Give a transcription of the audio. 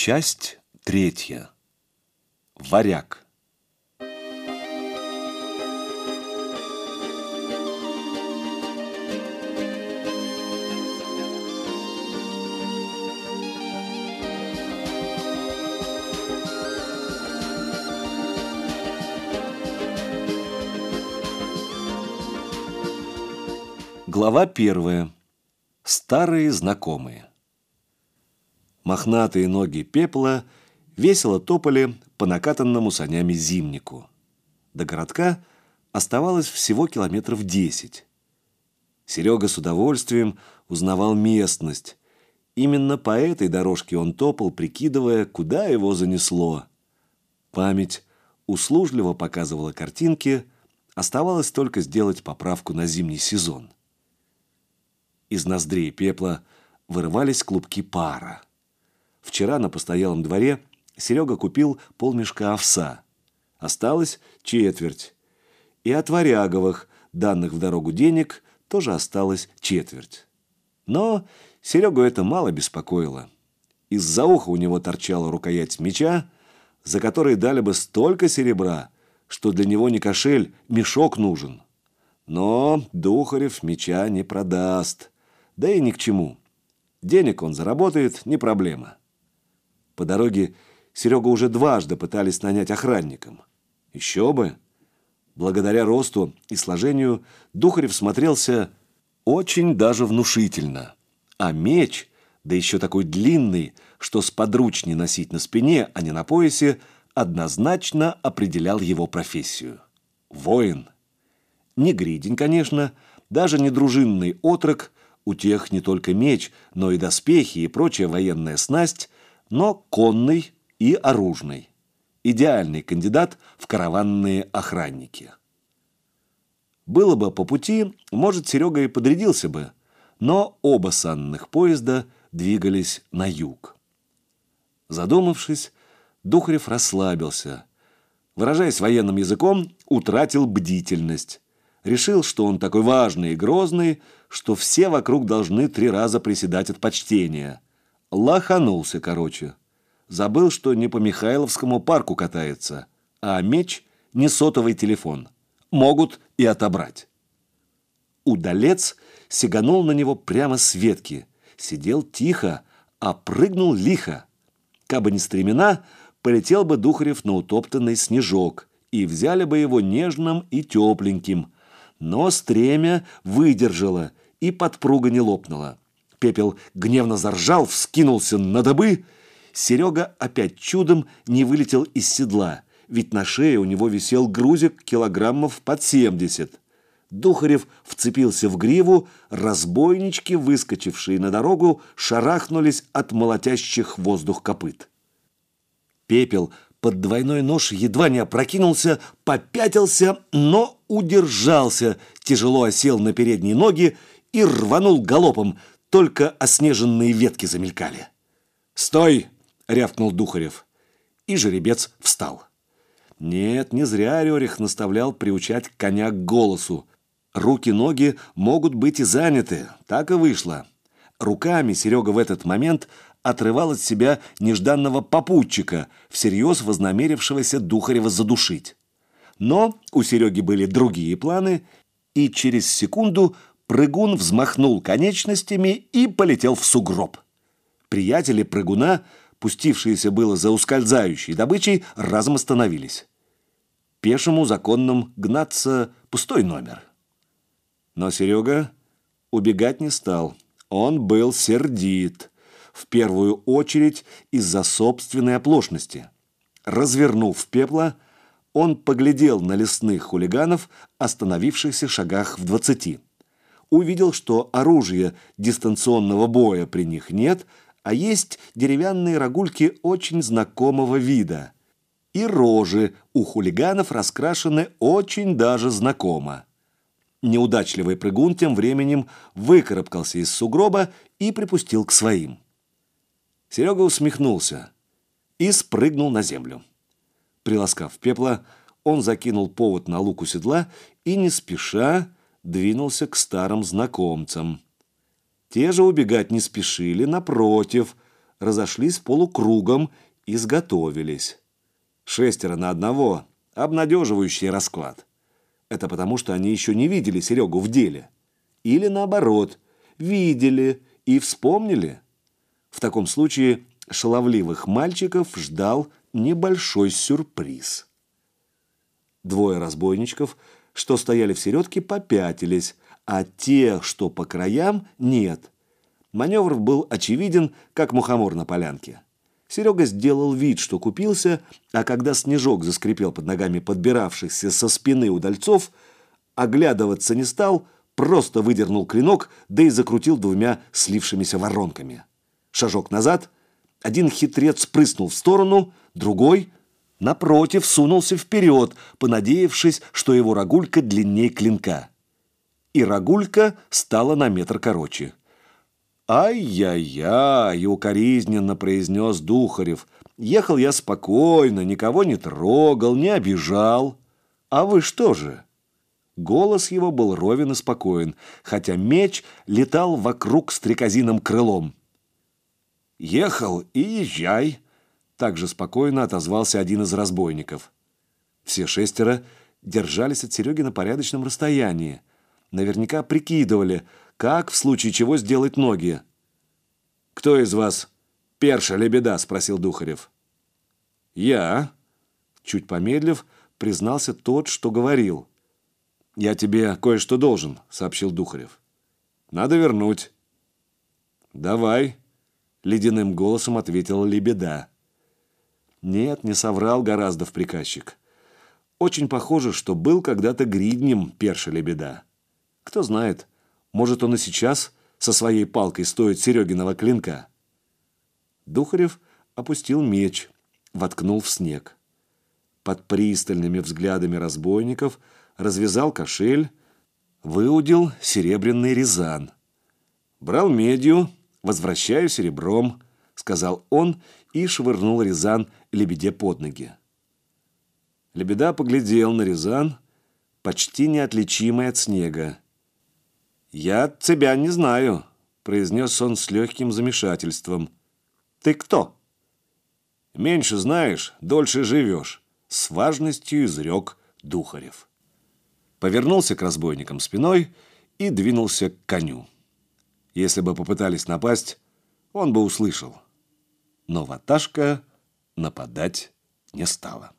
Часть третья. Варяг. Глава первая. Старые знакомые. Мохнатые ноги пепла весело топали по накатанному санями зимнику. До городка оставалось всего километров десять. Серега с удовольствием узнавал местность. Именно по этой дорожке он топал, прикидывая, куда его занесло. Память услужливо показывала картинки, оставалось только сделать поправку на зимний сезон. Из ноздрей пепла вырывались клубки пара. Вчера на постоялом дворе Серега купил полмешка овса. Осталось четверть. И от варяговых, данных в дорогу денег, тоже осталось четверть. Но Серегу это мало беспокоило. Из-за уха у него торчала рукоять меча, за который дали бы столько серебра, что для него не кошель, мешок нужен. Но Духарев меча не продаст – да и ни к чему. Денег он заработает, не проблема. По дороге Серега уже дважды пытались нанять охранником. Еще бы. Благодаря росту и сложению Духарев смотрелся очень даже внушительно. А меч, да еще такой длинный, что сподручней носить на спине, а не на поясе, однозначно определял его профессию. Воин. Не гридень, конечно, даже не дружинный отрок, у тех не только меч, но и доспехи и прочая военная снасть, но конный и оружный. Идеальный кандидат в караванные охранники. Было бы по пути, может, Серега и подрядился бы, но оба санных поезда двигались на юг. Задумавшись, Духарев расслабился. Выражаясь военным языком, утратил бдительность решил, что он такой важный и грозный, что все вокруг должны три раза приседать от почтения. Лоханулся, короче. Забыл, что не по Михайловскому парку катается, а меч – не сотовый телефон. Могут и отобрать. Удалец сиганул на него прямо с ветки. Сидел тихо, а прыгнул лихо. Кабы не стремена, полетел бы Духарев на утоптанный снежок, и взяли бы его нежным и тепленьким – но стремя выдержало, и подпруга не лопнула. Пепел гневно заржал, вскинулся на добы. Серега опять чудом не вылетел из седла, ведь на шее у него висел грузик килограммов под семьдесят. Духарев вцепился в гриву, разбойнички, выскочившие на дорогу, шарахнулись от молотящих воздух копыт. Пепел под двойной нож едва не опрокинулся, попятился, но удержался, тяжело осел на передние ноги и рванул галопом, только оснеженные ветки замелькали. «Стой!» — рявкнул Духарев. И жеребец встал. Нет, не зря Рерих наставлял приучать коня к голосу. Руки-ноги могут быть и заняты, так и вышло. Руками Серега в этот момент отрывал от себя нежданного попутчика, всерьез вознамерившегося Духарева задушить. Но у Сереги были другие планы, и через секунду прыгун взмахнул конечностями и полетел в сугроб. Приятели прыгуна, пустившиеся было за ускользающей добычей, разом остановились. Пешему законным гнаться пустой номер. Но Серега убегать не стал. Он был сердит в первую очередь из-за собственной оплошности. Развернув пепла, он поглядел на лесных хулиганов, остановившихся шагах в двадцати. Увидел, что оружия дистанционного боя при них нет, а есть деревянные рогульки очень знакомого вида. И рожи у хулиганов раскрашены очень даже знакомо. Неудачливый прыгун тем временем выкарабкался из сугроба и припустил к своим. Серега усмехнулся и спрыгнул на землю. Приласкав пепла, он закинул повод на луку седла и, не спеша, двинулся к старым знакомцам. Те же убегать не спешили, напротив, разошлись полукругом и сготовились. Шестеро на одного – обнадеживающий расклад. Это потому, что они еще не видели Серегу в деле. Или наоборот, видели и вспомнили. В таком случае шаловливых мальчиков ждал небольшой сюрприз. Двое разбойничков, что стояли в середке, попятились, а тех, что по краям, нет. Маневр был очевиден, как мухомор на полянке. Серега сделал вид, что купился, а когда снежок заскрипел под ногами подбиравшихся со спины удальцов, оглядываться не стал, просто выдернул клинок, да и закрутил двумя слившимися воронками. Шажок назад, один хитрец прыснул в сторону, другой, напротив, сунулся вперед, понадеявшись, что его рогулька длиннее клинка. И рогулька стала на метр короче. «Ай-яй-яй!» – укоризненно произнес Духарев. «Ехал я спокойно, никого не трогал, не обижал. А вы что же?» Голос его был ровен и спокоен, хотя меч летал вокруг стрекозиным крылом. «Ехал и езжай!» – также спокойно отозвался один из разбойников. Все шестеро держались от Сереги на порядочном расстоянии. Наверняка прикидывали – как в случае чего сделать ноги? «Кто из вас перша лебеда?» – спросил Духарев. «Я», – чуть помедлив, признался тот, что говорил. «Я тебе кое-что должен», – сообщил Духарев. «Надо вернуть». «Давай», – ледяным голосом ответила лебеда. Нет, не соврал гораздо в приказчик. Очень похоже, что был когда-то гриднем перша лебеда. Кто знает, может, он и сейчас со своей палкой стоит Серегиного клинка. Духарев опустил меч, воткнул в снег. Под пристальными взглядами разбойников развязал кошель, выудил серебряный резан. «Брал медью, возвращаю серебром», — сказал он и швырнул резан лебеде под ноги. Лебеда поглядел на резан, почти неотличимый от снега. «Я тебя не знаю», – произнес он с легким замешательством. «Ты кто?» «Меньше знаешь, дольше живешь», – с важностью изрек Духарев. Повернулся к разбойникам спиной и двинулся к коню. Если бы попытались напасть, он бы услышал. Но ваташка нападать не стала.